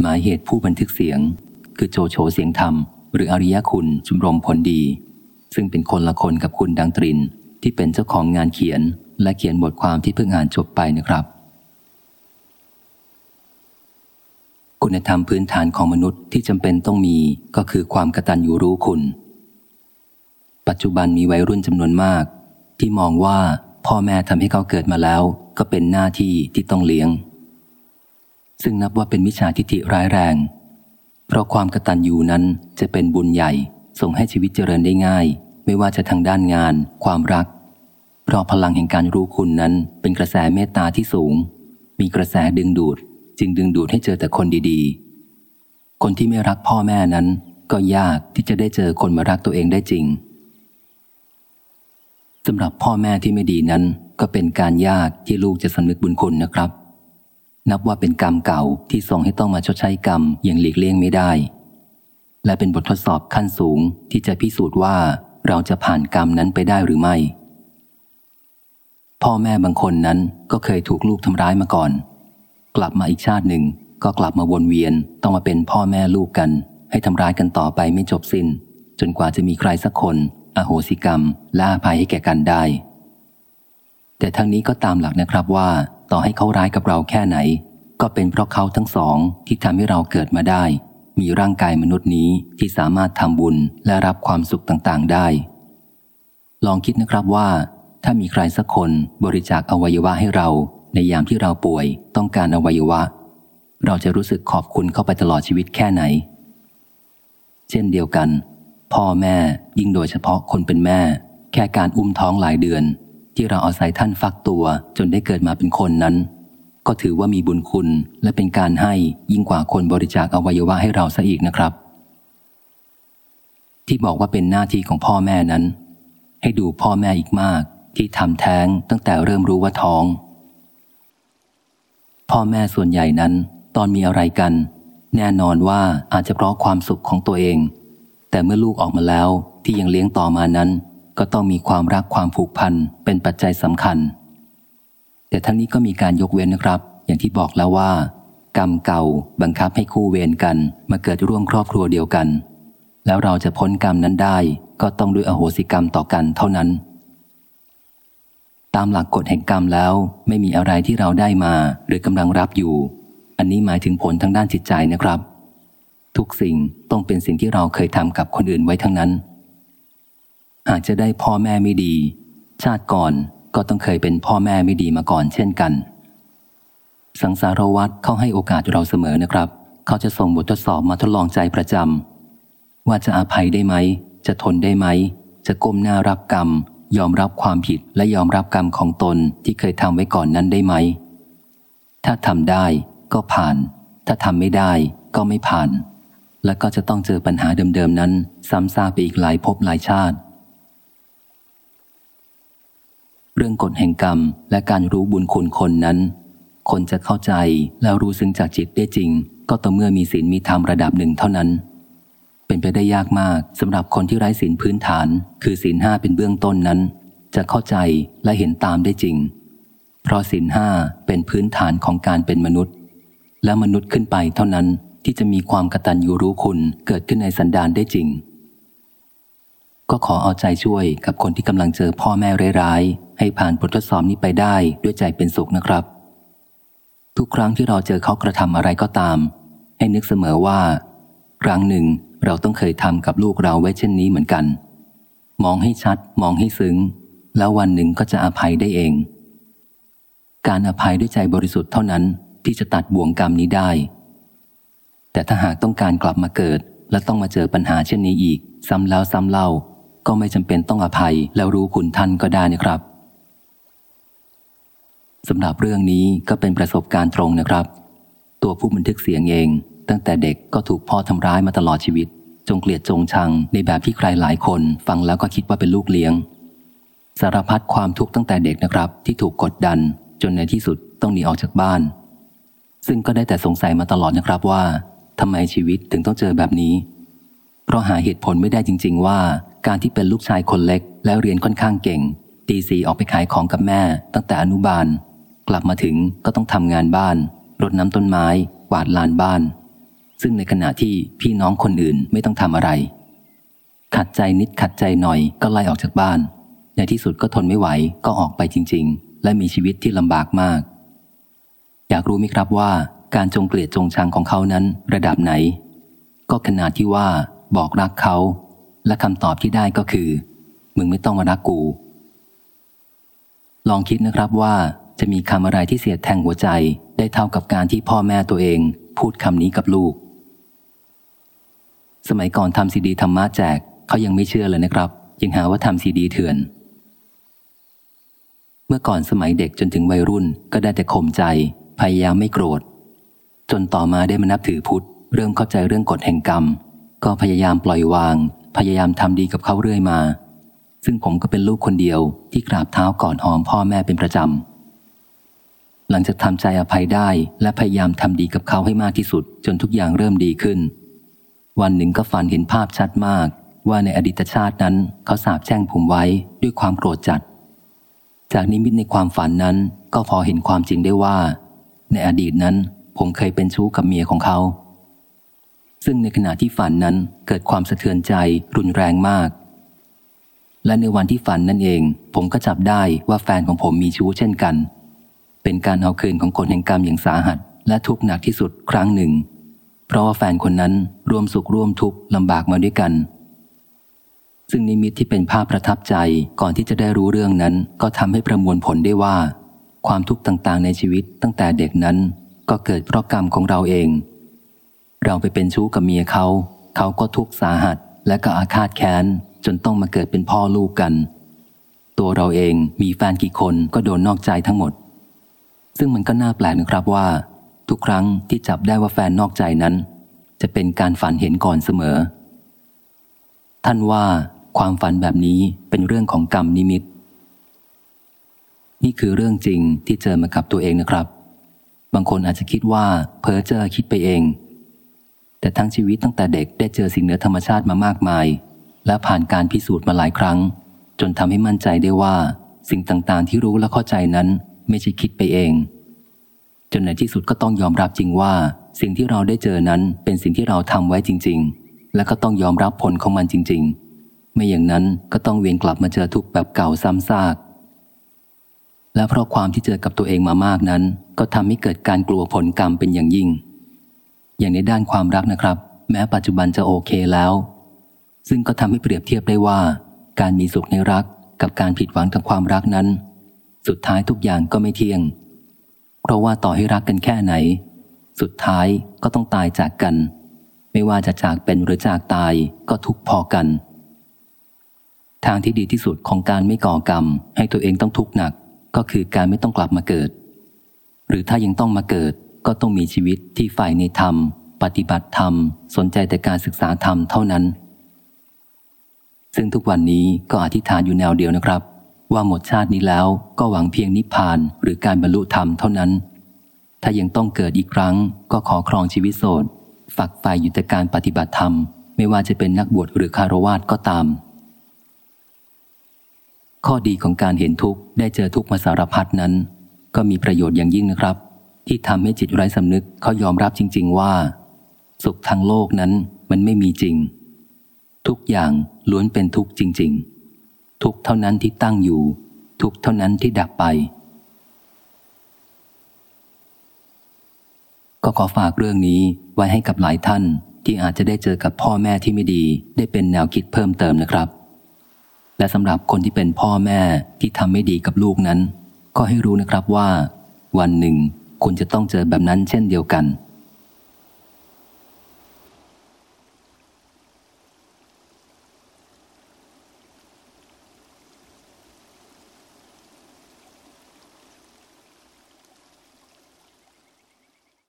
หมายเหตุผู้บันทึกเสียง คือโจโฉเสียงธรรม หรืออริยคุณชุมรมผลดี ซึ่งเป็นคนละคนกับคุณดังตริน ที่เป็นเจ้าของงานเขียน และเขียนบทความที่เพิ่งอ่านจบไปนะครับ คุณธรรมพื้นฐานของมนุษย์ที่จำเป็นต้องมีก็คือความกตัญญูรู้คุณ ปัจจุบันมีวัยรุ่นจำนวนมาก ที่มองว่าพ่อแม่ทำให้เขาเกิดมาแล้ว ก็เป็นหน้าที่ที่ต้องเลี้ยง ซึ่งนับว่าเป็นมิจฉาทิฏฐิร้ายแรง เพราะความกตัญญูนั้นจะเป็นบุญใหญ่ส่งให้ชีวิตเจริญได้ง่าย ไม่ว่าจะทางด้านงาน ความรัก เพราะพลังแห่งการรู้คุณนั้นเป็นกระแสเมตตาที่สูง มีกระแสดึงดูด จึงดึงดูดให้เจอแต่คนดีๆ คนที่ไม่รักพ่อแม่นั้น ก็ยากที่จะได้เจอคนมารักตัวเองได้จริงสำหรับพ่อแม่ที่ไม่ดีนั้น ก็เป็นการยากที่ลูกจะสำนึกบุญคุณนะครับ นับว่าเป็นกรรมเก่าที่ส่งให้ต้องมาชดใช้กรรมอย่างหลีกเลี่ยงไม่ได้ และเป็นบททดสอบขั้นสูงที่จะพิสูจน์ว่าเราจะผ่านกรรมนั้นไปได้หรือไม่ พ่อแม่บางคนนั้นก็เคยถูกลูกทำร้ายมาก่อน กลับมาอีกชาติหนึ่งก็กลับมาวนเวียนต้องมาเป็นพ่อแม่ลูกกัน ให้ทำร้ายกันต่อไปไม่จบสิน้น จนกว่าจะมีใครสักคน อโหสิกรรมล่าภัยให้แก่กันได้ แต่ทั้งนี้ก็ตามหลักนะครับว่า ต่อให้เขาร้ายกับเราแค่ไหน ก็เป็นเพราะเขาทั้งสองที่ทำให้เราเกิดมาได้ มีร่างกายมนุษย์นี้ที่สามารถทำบุญและรับความสุขต่างๆได้ ลองคิดนะครับว่า ถ้ามีใครสักคนบริจาคอวัยวะให้เรา ในยามที่เราป่วยต้องการอวัยวะ เราจะรู้สึกขอบคุณเข้าไปตลอดชีวิตแค่ไหน เช่นเดียวกัน พ่อแม่ยิ่งโดยเฉพาะคนเป็นแม่ แค่การอุ้มท้องหลายเดือน ที่เราอาศัยท่านฟักตัวจนได้เกิดมาเป็นคนนั้น ก็ถือว่ามีบุญคุณและเป็นการให้ยิ่งกว่าคนบริจาคอวัยวะให้เราซะอีกนะครับ ที่บอกว่าเป็นหน้าที่ของพ่อแม่นั้น ให้ดูพ่อแม่อีกมาก ที่ทำแท้งตั้งแต่เริ่มรู้ว่าท้อง พ่อแม่ส่วนใหญ่นั้น ตอนมีอะไรกัน แน่นอนว่าอาจจะเพราะความสุขของตัวเอง แต่เมื่อลูกออกมาแล้วที่ยังเลี้ยงต่อมานั้น ก็ต้องมีความรักความผูกพันเป็นปัจจัยสำคัญ แต่ทั้งนี้ก็มีการยกเว้นนะครับ อย่างที่บอกแล้วว่า กรรมเก่าบังคับให้คู่เวรกันมาเกิดร่วมครอบครัวเดียวกัน แล้วเราจะพ้นกรรมนั้นได้ ก็ต้องด้วยอโหสิกรรมต่อกันเท่านั้น ตามหลักกฎแห่งกรรมแล้วไม่มีอะไรที่เราได้มาหรือกำลังรับอยู่ อันนี้หมายถึงผลทางด้านจิตใจนะครับ ทุกสิ่งต้องเป็นสิ่งที่เราเคยทำกับคนอื่นไว้ทั้งนั้น หากจะได้พ่อแม่ไม่ดี ชาติก่อนก็ต้องเคยเป็นพ่อแม่ไม่ดีมาก่อนเช่นกัน สังสารวัตรเขาให้โอกาสเราเสมอนะครับ เขาจะส่งบททดสอบมาทดลองใจประจำว่าจะอภัยได้ไหม จะทนได้ไหม จะก้มหน้ารับกรรม ยอมรับความผิดและยอมรับกรรมของตนที่เคยทำไว้ก่อนนั้นได้ไหม ถ้าทำได้ก็ผ่าน ถ้าทำไม่ได้ก็ไม่ผ่าน และก็จะต้องเจอปัญหาเดิมๆนั้น ซ้ำซากไปอีกหลายภพหลายชาติ เรื่องกฎแห่งกรรมและการรู้บุญคุณคนนั้น คนจะเข้าใจแล้วรู้ซึ้งจากจิตได้จริง ก็ต่อเมื่อมีศีลมีธรรมระดับหนึ่งเท่านั้น เป็นไปได้ยากมากสำหรับคนที่ไร้ศีลพื้นฐาน คือศีลห้าเป็นเบื้องต้นนั้น จะเข้าใจและเห็นตามได้จริง เพราะศีลห้าเป็นพื้นฐานของการเป็นมนุษย์ และมนุษย์ขึ้นไปเท่านั้นที่จะมีความกตัญญูรู้คุณเกิดขึ้นในสันดานได้จริง ก็ขอเอาใจช่วยกับคนที่กำลังเจอพ่อแม่ร้ายๆ ให้ผ่านบททดสอบนี้ไปได้ด้วยใจเป็นสุขนะครับ ทุกครั้งที่เราเจอเขากระทำอะไรก็ตาม ให้นึกเสมอว่า ครั้งหนึ่งเราต้องเคยทำกับลูกเราไว้เช่นนี้เหมือนกัน มองให้ชัด มองให้ซึ้ง แล้ววันหนึ่งก็จะอภัยได้เอง การอภัยด้วยใจบริสุทธิ์เท่านั้นที่จะตัดบ่วงกรรมนี้ได้ แต่ถ้าหากต้องการกลับมาเกิด และต้องมาเจอปัญหาเช่นนี้อีก ซ้ำแล้วซ้ำเล่า ก็ไม่จำเป็นต้องอภัยแล้วรู้คุณท่านก็ได้นะครับสำหรับเรื่องนี้ก็เป็นประสบการณ์ตรงนะครับ ตัวผู้บันทึกเสียงเอง ตั้งแต่เด็กก็ถูกพ่อทำร้ายมาตลอดชีวิต จงเกลียดจงชังในแบบที่ใครหลายคน ฟังแล้วก็คิดว่าเป็นลูกเลี้ยง สารพัดความทุกข์ตั้งแต่เด็กนะครับ ที่ถูกกดดัน จนในที่สุดต้องหนีออกจากบ้าน ซึ่งก็ได้แต่สงสัยมาตลอดนะครับว่าทำไมชีวิตถึงต้องเจอแบบนี้ ราะหาเหตุผลไม่ได้จริง ๆ ว่า การที่เป็นลูกชายคนเล็ก แล้วเรียนค่อนข้างเก่ง ตีสีออกไปขายของกับแม่ ตั้งแต่อนุบาล กลับมาถึงก็ต้องทำงานบ้าน รดน้ำต้นไม้กวาดลานบ้าน ซึ่งในขณะที่พี่น้องคนอื่นไม่ต้องทำอะไร ขัดใจนิดขัดใจหน่อยก็ไล่ออกจากบ้าน ในที่สุดก็ทนไม่ไหวก็ออกไปจริง ๆ และมีชีวิตที่ลำบากมาก อยากรู้ไหมครับว่าการจงเกลียดจงชังของเขานั้นระดับไหน ก็ขนาดที่ว่า บอกรักเขา และคำตอบที่ได้ก็คือ มึงไม่ต้องมารักกู ลองคิดนะครับว่าจะมีคำอะไรที่เสียดแทงหัวใจได้เท่ากับการที่พ่อแม่ตัวเอง พูดคำนี้กับลูก สมัยก่อนทำซีดีธรรมะแจกเขายังไม่เชื่อเลยนะครับ ยังหาว่าทำซีดีเถื่อน เมื่อก่อนสมัยเด็กจนถึงวัยรุ่นก็ได้แต่ข่มใจ พยายามไม่โกรธ จนต่อมาได้มานับถือพุทธ เริ่มเข้าใจเรื่องกฎแห่งกรรม ก็พยายามปล่อยวาง พยายามทำดีกับเขาเรื่อยมา ซึ่งผมก็เป็นลูกคนเดียวที่กราบเท้าก่อนหอมพ่อแม่เป็นประจำ หลังจากทำใจอภัยได้และพยายามทำดีกับเขาให้มากที่สุด จนทุกอย่างเริ่มดีขึ้น วันหนึ่งก็ฝันเห็นภาพชัดมาก ว่าในอดีตชาตินั้นเขาสาบแช่งผมไว้ด้วยความโกรธจัด จากนิมิตในความฝันนั้นก็พอเห็นความจริงได้ว่า ในอดีตนั้นผมเคยเป็นชู้กับเมียของเขา ซึ่งในขณะที่ฝันนั้นเกิดความสะเทือนใจรุนแรงมาก และในวันที่ฝันนั่นเอง ผมก็จับได้ว่าแฟนของผมมีชู้เช่นกัน เป็นการเอาคืนของกฎแห่งกรรมอย่างสาหัส และทุกข์หนักที่สุดครั้งหนึ่ง เพราะว่าแฟนคนนั้นร่วมสุขร่วมทุกข์ลำบากมาด้วยกัน ซึ่งนิมิตที่เป็นภาพประทับใจก่อนที่จะได้รู้เรื่องนั้น ก็ทำให้ประมวลผลได้ว่า ความทุกข์ต่างๆ ในชีวิตตั้งแต่เด็กนั้น ก็เกิดเพราะกรรมของเราเอง เราไปเป็นชู้กับเมียเขา เขาก็ทุกข์สาหัสและก็อาฆาตแค้น จนต้องมาเกิดเป็นพ่อลูกกัน ตัวเราเองมีแฟนกี่คนก็โดนนอกใจทั้งหมด ซึ่งมันก็น่าแปลกนะครับว่า ทุกครั้งที่จับได้ว่าแฟนนอกใจนั้น จะเป็นการฝันเห็นก่อนเสมอ ท่านว่าความฝันแบบนี้เป็นเรื่องของกรรมนิมิต นี่คือเรื่องจริงที่เจอมากับตัวเองนะครับ บางคนอาจจะคิดว่าเพ้อเจอคิดไปเอง แต่ทั้งชีวิตตั้งแต่เด็กได้เจอสิ่งเหนือธรรมชาติมามากมาย และผ่านการพิสูจน์มาหลายครั้ง จนทำให้มั่นใจได้ว่า สิ่งต่างๆ ที่รู้และเข้าใจนั้นไม่ใช่คิดไปเอง จนในที่สุดก็ต้องยอมรับจริงว่า สิ่งที่เราได้เจอนั้นเป็นสิ่งที่เราทำไว้จริง ๆ และก็ต้องยอมรับผลของมันจริง ๆ ไม่อย่างนั้นก็ต้องเวียนกลับมาเจอทุกแบบเก่าซ้ำซากและเพราะความที่เจอกับตัวเองมามากนั้น ก็ทำให้เกิดการกลัวผลกรรมเป็นอย่างยิ่ง อย่างในด้านความรักนะครับ แม้ปัจจุบันจะโอเคแล้ว ซึ่งก็ทำให้เปรียบเทียบได้ว่า การมีสุขในรักกับการผิดหวังทางความรักนั้น สุดท้ายทุกอย่างก็ไม่เที่ยง เพราะว่าต่อให้รักกันแค่ไหน สุดท้ายก็ต้องตายจากกัน ไม่ว่าจะจากเป็นหรือจากตายก็ทุกพอกัน ทางที่ดีที่สุดของการไม่ก่อกรรม ให้ตัวเองต้องทุกข์หนักก็คือการไม่ต้องกลับมาเกิด หรือถ้ายังต้องมาเกิด ก็ต้องมีชีวิตที่ฝ่ายในธรรม ปฏิบัติธรรม สนใจแต่การศึกษาธรรมเท่านั้น ซึ่งทุกวันนี้ก็อธิษฐานอยู่แนวเดียวนะครับ ว่าหมดชาตินี้แล้วก็หวังเพียงนิพพานหรือการบรรลุธรรมเท่านั้น ถ้ายังต้องเกิดอีกครั้ง ก็ขอครองชีวิตโสดฝักฝ่ายอยู่แต่การปฏิบัติธรรม ไม่ว่าจะเป็นนักบวชหรือคารวาสก็ตาม ข้อดีของการเห็นทุกข์ได้เจอทุกข์มาสารพัดนั้น ก็มีประโยชน์อย่างยิ่งนะครับ ที่ทำให้จิตไร้สำนึกเขายอมรับจริง ๆ ว่า สุขทางโลกนั้นมันไม่มีจริง ทุกอย่างล้วนเป็นทุกข์จริง ๆ ทุกเท่านั้นที่ตั้งอยู่ ทุกเท่านั้นที่ดับไป ก็ขอฝากเรื่องนี้ไว้ให้กับหลายท่านที่อาจจะได้เจอกับพ่อแม่ที่ไม่ดีได้เป็นแนวคิดเพิ่มเติมนะครับ และสำหรับคนที่เป็นพ่อแม่ที่ทำไม่ดีกับลูกนั้น ก็ให้รู้นะครับว่า วันหนึ่ง คุณจะต้องเจอแบบนั้นเช่นเดียวกัน